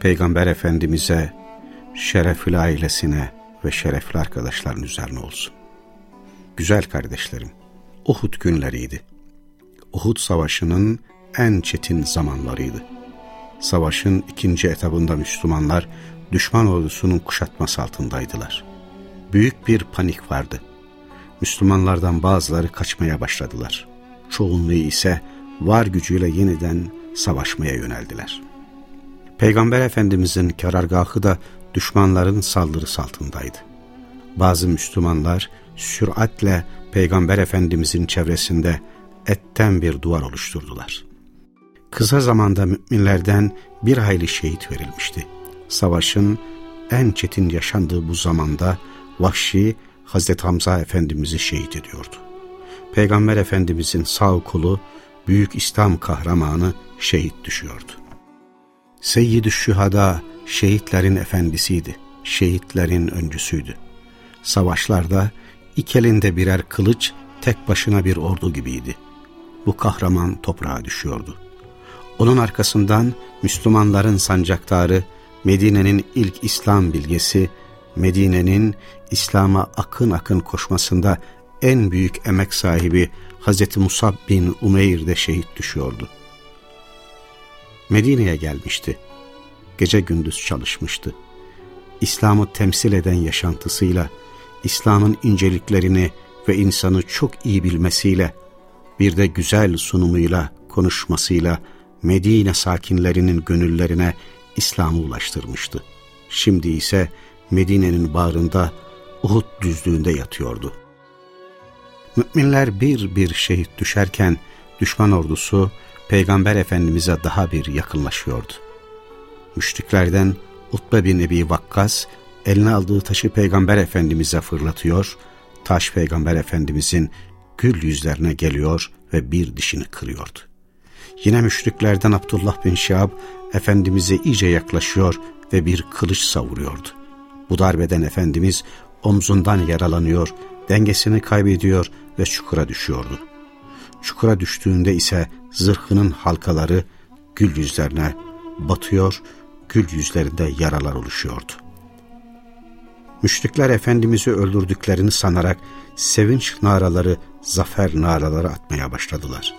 Peygamber Efendimiz'e, şerefli ailesine ve şerefli arkadaşların üzerine olsun. Güzel kardeşlerim, Uhud günleriydi. Uhud Savaşı'nın en çetin zamanlarıydı. Savaşın ikinci etabında Müslümanlar düşman ordusunun kuşatması altındaydılar. Büyük bir panik vardı. Müslümanlardan bazıları kaçmaya başladılar. Çoğunluğu ise var gücüyle yeniden savaşmaya yöneldiler. Peygamber Efendimizin karargahı da düşmanların saldırısı altındaydı. Bazı Müslümanlar süratle Peygamber Efendimizin çevresinde etten bir duvar oluşturdular. Kısa zamanda müminlerden bir hayli şehit verilmişti. Savaşın en çetin yaşandığı bu zamanda Vahşi Hazreti Hamza Efendimiz'i şehit ediyordu. Peygamber Efendimizin sağ kolu büyük İslam kahramanı şehit düşüyordu. Seyyid-i Şühada şehitlerin efendisiydi, şehitlerin öncüsüydü. Savaşlarda iki elinde birer kılıç, tek başına bir ordu gibiydi. Bu kahraman toprağa düşüyordu. Onun arkasından Müslümanların sancaktarı, Medine'nin ilk İslam bilgesi, Medine'nin İslam'a akın akın koşmasında en büyük emek sahibi Hz. Musab bin Umeyr de şehit düşüyordu. Medine'ye gelmişti. Gece gündüz çalışmıştı. İslam'ı temsil eden yaşantısıyla, İslam'ın inceliklerini ve insanı çok iyi bilmesiyle, bir de güzel sunumuyla, konuşmasıyla Medine sakinlerinin gönüllerine İslam'ı ulaştırmıştı. Şimdi ise Medine'nin bağrında Uhud düzlüğünde yatıyordu. Müminler bir bir şehit düşerken düşman ordusu Peygamber Efendimiz'e daha bir yakınlaşıyordu. Müşriklerden Utbe bin Ebi Vakkas eline aldığı taşı Peygamber Efendimiz'e fırlatıyor, taş Peygamber Efendimiz'in gül yüzlerine geliyor ve bir dişini kırıyordu. Yine müşriklerden Abdullah bin Şahab Efendimiz'e iyice yaklaşıyor ve bir kılıç savuruyordu. Bu darbeden Efendimiz omzundan yaralanıyor, dengesini kaybediyor ve çukura düşüyordu. Çukura düştüğünde ise zırhının halkaları gül yüzlerine batıyor, gül yüzlerinde yaralar oluşuyordu. Müşrikler Efendimiz'i öldürdüklerini sanarak sevinç naraları, zafer naraları atmaya başladılar.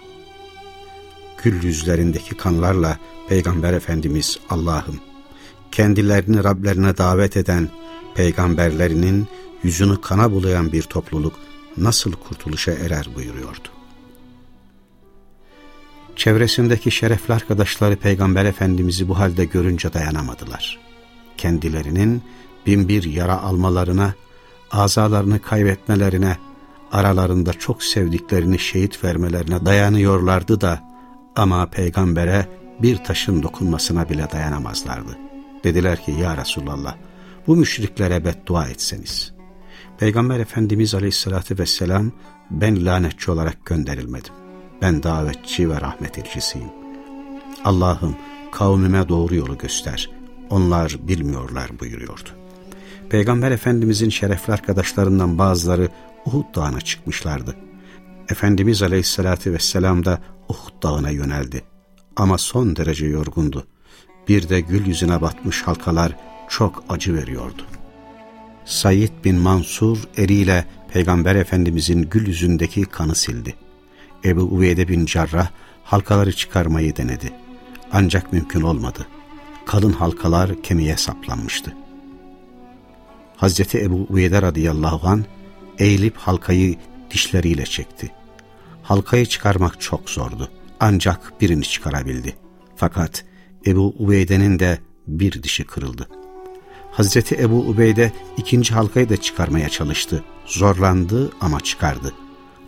Gül yüzlerindeki kanlarla Peygamber Efendimiz Allah'ım, kendilerini Rablerine davet eden, peygamberlerinin yüzünü kana bulayan bir topluluk nasıl kurtuluşa erer buyuruyordu. Çevresindeki şerefli arkadaşları Peygamber Efendimiz'i bu halde görünce dayanamadılar. Kendilerinin bin bir yara almalarına, azalarını kaybetmelerine, aralarında çok sevdiklerini şehit vermelerine dayanıyorlardı da ama peygambere bir taşın dokunmasına bile dayanamazlardı. Dediler ki ya Resulallah bu müşriklere beddua etseniz. Peygamber Efendimiz Aleyhisselatü Vesselam ben lanetçi olarak gönderilmedim. Ben davetçi ve rahmet elçisiyim. Allah'ım kavmime doğru yolu göster. Onlar bilmiyorlar buyuruyordu. Peygamber Efendimizin şerefli arkadaşlarından bazıları Uhud Dağı'na çıkmışlardı. Efendimiz Aleyhisselatü Vesselam da Uhud Dağı'na yöneldi. Ama son derece yorgundu. Bir de gül yüzüne batmış halkalar çok acı veriyordu. Said bin Mansur eriyle Peygamber Efendimizin gül yüzündeki kanı sildi. Ebu Uveyde bin Cerrah halkaları çıkarmayı denedi. Ancak mümkün olmadı. Kalın halkalar kemiğe saplanmıştı. Hazreti Ebu Uveyde radıyallahu an eğilip halkayı dişleriyle çekti. Halkayı çıkarmak çok zordu. Ancak birini çıkarabildi. Fakat Ebu Ubeyde'nin de bir dişi kırıldı. Hazreti Ebu Ubeyde ikinci halkayı da çıkarmaya çalıştı. Zorlandı ama çıkardı.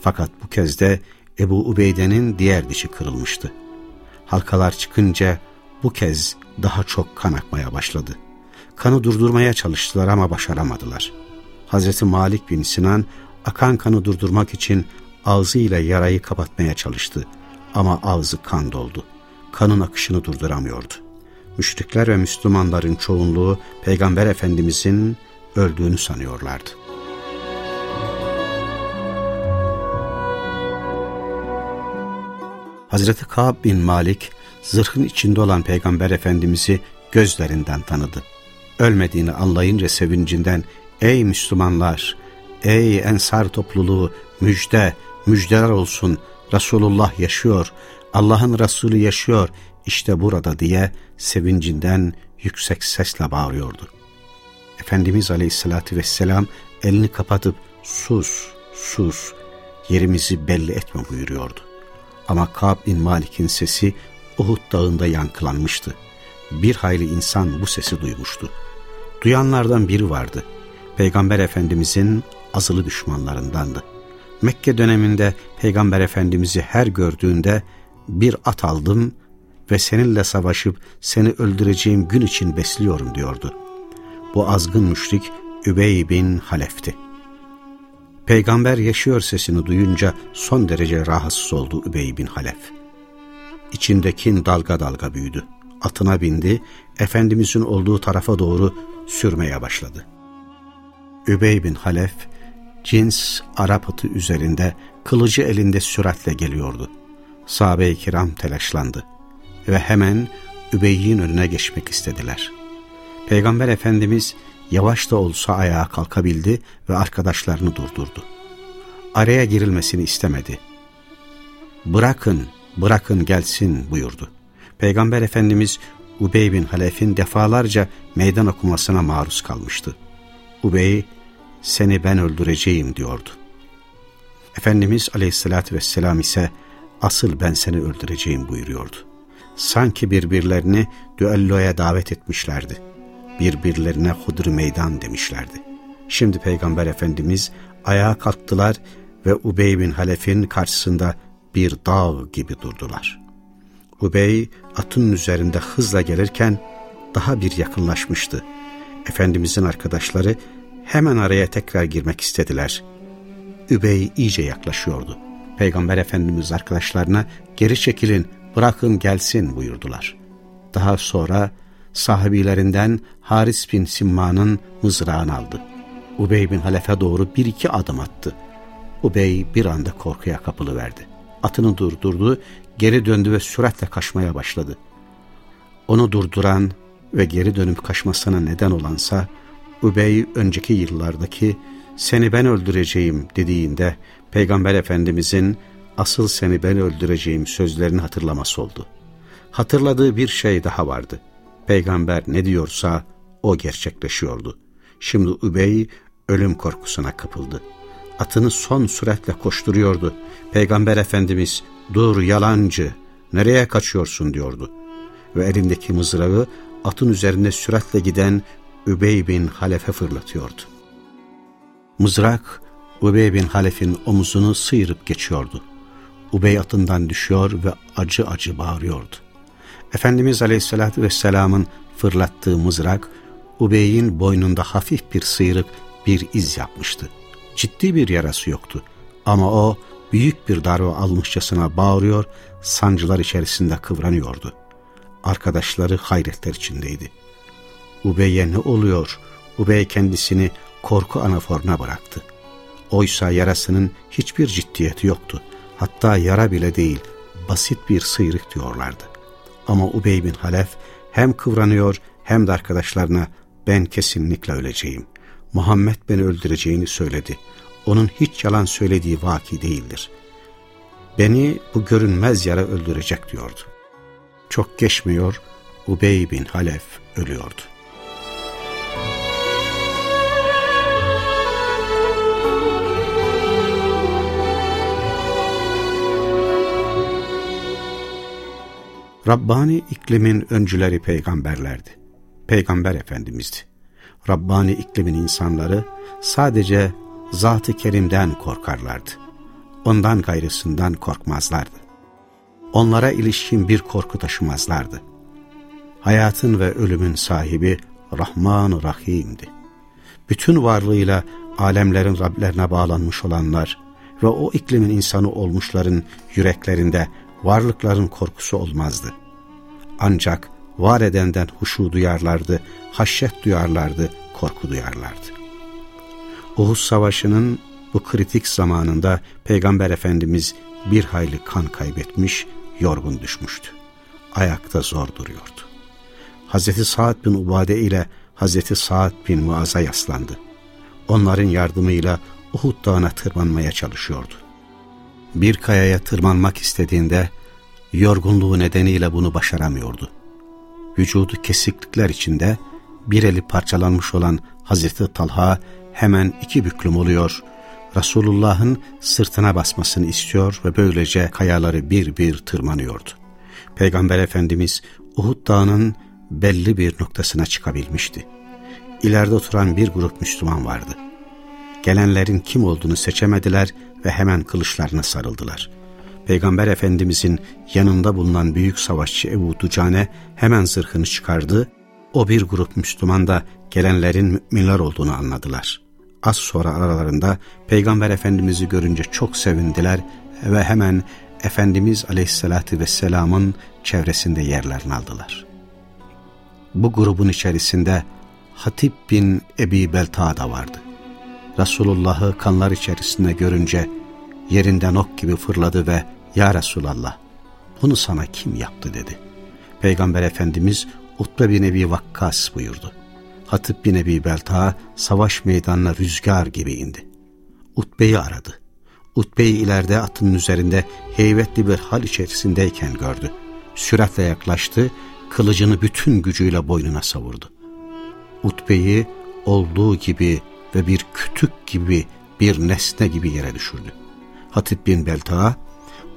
Fakat bu kez de Ebu Ubeyde'nin diğer dişi kırılmıştı. Halkalar çıkınca bu kez daha çok kan akmaya başladı. Kanı durdurmaya çalıştılar ama başaramadılar. Hazreti Malik bin Sinan akan kanı durdurmak için ağzıyla yarayı kapatmaya çalıştı. Ama ağzı kan doldu. Kanın akışını durduramıyordu. Müşrikler ve Müslümanların çoğunluğu Peygamber Efendimizin öldüğünü sanıyorlardı. Hazreti Ka'b bin Malik zırhın içinde olan Peygamber Efendimiz'i gözlerinden tanıdı. Ölmediğini anlayınca sevincinden ''Ey Müslümanlar, ey Ensar topluluğu müjde, müjdeler olsun, Resulullah yaşıyor, Allah'ın Resulü yaşıyor, işte burada.'' diye sevincinden yüksek sesle bağırıyordu. Efendimiz Aleyhisselatü Vesselam elini kapatıp ''Sus, sus, yerimizi belli etme.'' buyuruyordu. Ama Ka'b bin Malik'in sesi Uhud dağında yankılanmıştı. Bir hayli insan bu sesi duymuştu. Duyanlardan biri vardı. Peygamber Efendimizin azılı düşmanlarındandı. Mekke döneminde Peygamber Efendimiz'i her gördüğünde bir at aldım ve seninle savaşıp seni öldüreceğim gün için besliyorum diyordu. Bu azgın müşrik Übey bin Halef'ti. Peygamber yaşıyor sesini duyunca son derece rahatsız oldu Übey bin Halef. İçindekin dalga dalga büyüdü. Atına bindi, Efendimizin olduğu tarafa doğru sürmeye başladı. Übey bin Halef, cins Arap atı üzerinde, kılıcı elinde süratle geliyordu. Sahabe-i kiram telaşlandı ve hemen Übey'in önüne geçmek istediler. Peygamber Efendimiz yavaş da olsa ayağa kalkabildi ve arkadaşlarını durdurdu. Araya girilmesini istemedi. Bırakın, bırakın gelsin buyurdu. Peygamber Efendimiz Ubey bin Halef'in defalarca meydan okumasına maruz kalmıştı. Ubey, seni ben öldüreceğim diyordu. Efendimiz aleyhissalatü vesselam ise asıl ben seni öldüreceğim buyuruyordu. Sanki birbirlerini düelloya davet etmişlerdi birbirlerine hudur meydan demişlerdi. Şimdi Peygamber Efendimiz ayağa kalktılar ve Ubey bin Halef'in karşısında bir dağ gibi durdular. Ubey atın üzerinde hızla gelirken daha bir yakınlaşmıştı. Efendimizin arkadaşları hemen araya tekrar girmek istediler. Übey iyice yaklaşıyordu. Peygamber Efendimiz arkadaşlarına geri çekilin, bırakın gelsin buyurdular. Daha sonra sahabilerinden Haris bin Simma'nın mızrağını aldı. Ubey bin Halef'e doğru bir iki adım attı. Ubey bir anda korkuya kapılıverdi. Atını durdurdu, geri döndü ve süratle kaçmaya başladı. Onu durduran ve geri dönüp kaçmasına neden olansa, Ubey önceki yıllardaki seni ben öldüreceğim dediğinde Peygamber Efendimizin asıl seni ben öldüreceğim sözlerini hatırlaması oldu. Hatırladığı bir şey daha vardı. Peygamber ne diyorsa o gerçekleşiyordu. Şimdi Übey ölüm korkusuna kapıldı. Atını son süratle koşturuyordu. Peygamber Efendimiz dur yalancı nereye kaçıyorsun diyordu. Ve elindeki mızrağı atın üzerinde süratle giden Übey bin Halef'e fırlatıyordu. Mızrak Übey bin Halef'in omuzunu sıyırıp geçiyordu. Ubey atından düşüyor ve acı acı bağırıyordu. Efendimiz Aleyhisselatü Vesselam'ın fırlattığı mızrak, Ubey'in boynunda hafif bir sıyrık bir iz yapmıştı. Ciddi bir yarası yoktu ama o büyük bir darbe almışçasına bağırıyor, sancılar içerisinde kıvranıyordu. Arkadaşları hayretler içindeydi. Ubey'e ne oluyor? Ubey kendisini korku anaforuna bıraktı. Oysa yarasının hiçbir ciddiyeti yoktu. Hatta yara bile değil, basit bir sıyrık diyorlardı. Ama Ubey bin Halef hem kıvranıyor hem de arkadaşlarına ben kesinlikle öleceğim. Muhammed beni öldüreceğini söyledi. Onun hiç yalan söylediği vaki değildir. Beni bu görünmez yara öldürecek diyordu. Çok geçmiyor Ubey bin Halef ölüyordu. Rabbani iklimin öncüleri peygamberlerdi. Peygamber Efendimiz'di. Rabbani iklimin insanları sadece Zat-ı Kerim'den korkarlardı. Ondan gayrısından korkmazlardı. Onlara ilişkin bir korku taşımazlardı. Hayatın ve ölümün sahibi Rahman Rahim'di. Bütün varlığıyla alemlerin Rablerine bağlanmış olanlar ve o iklimin insanı olmuşların yüreklerinde varlıkların korkusu olmazdı. Ancak var edenden huşu duyarlardı, haşyet duyarlardı, korku duyarlardı. Uhud Savaşı'nın bu kritik zamanında Peygamber Efendimiz bir hayli kan kaybetmiş, yorgun düşmüştü. Ayakta zor duruyordu. Hazreti Sa'd bin Ubade ile Hazreti Sa'd bin Muaz'a yaslandı. Onların yardımıyla Uhud Dağı'na tırmanmaya çalışıyordu. Bir kayaya tırmanmak istediğinde yorgunluğu nedeniyle bunu başaramıyordu. Vücudu kesiklikler içinde bir eli parçalanmış olan Hazreti Talha hemen iki büklüm oluyor, Resulullah'ın sırtına basmasını istiyor ve böylece kayaları bir bir tırmanıyordu. Peygamber Efendimiz Uhud Dağı'nın belli bir noktasına çıkabilmişti. İleride oturan bir grup Müslüman vardı. Gelenlerin kim olduğunu seçemediler ve hemen kılıçlarına sarıldılar. Peygamber Efendimizin yanında bulunan büyük savaşçı Ebu Ducane hemen zırhını çıkardı. O bir grup Müslüman da gelenlerin müminler olduğunu anladılar. Az sonra aralarında Peygamber Efendimiz'i görünce çok sevindiler ve hemen Efendimiz Aleyhisselatü Vesselam'ın çevresinde yerlerini aldılar. Bu grubun içerisinde Hatip bin Ebi Belta da vardı. Resulullah'ı kanlar içerisinde görünce yerinden ok gibi fırladı ve ''Ya Resulallah, bunu sana kim yaptı?'' dedi. Peygamber Efendimiz Utbe bin Ebi Vakkas buyurdu. Hatip bin Ebi Belta savaş meydanına rüzgar gibi indi. Utbe'yi aradı. Utbe'yi ileride atının üzerinde heybetli bir hal içerisindeyken gördü. Süratle yaklaştı, kılıcını bütün gücüyle boynuna savurdu. Utbe'yi olduğu gibi ve bir kütük gibi bir nesne gibi yere düşürdü. Hatip bin Belta,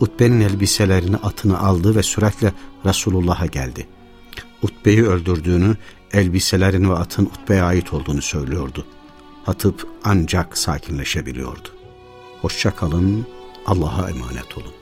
Utbe'nin elbiselerini atını aldı ve süratle Resulullah'a geldi. Utbe'yi öldürdüğünü, elbiselerin ve atın Utbe'ye ait olduğunu söylüyordu. Hatip ancak sakinleşebiliyordu. Hoşça kalın, Allah'a emanet olun.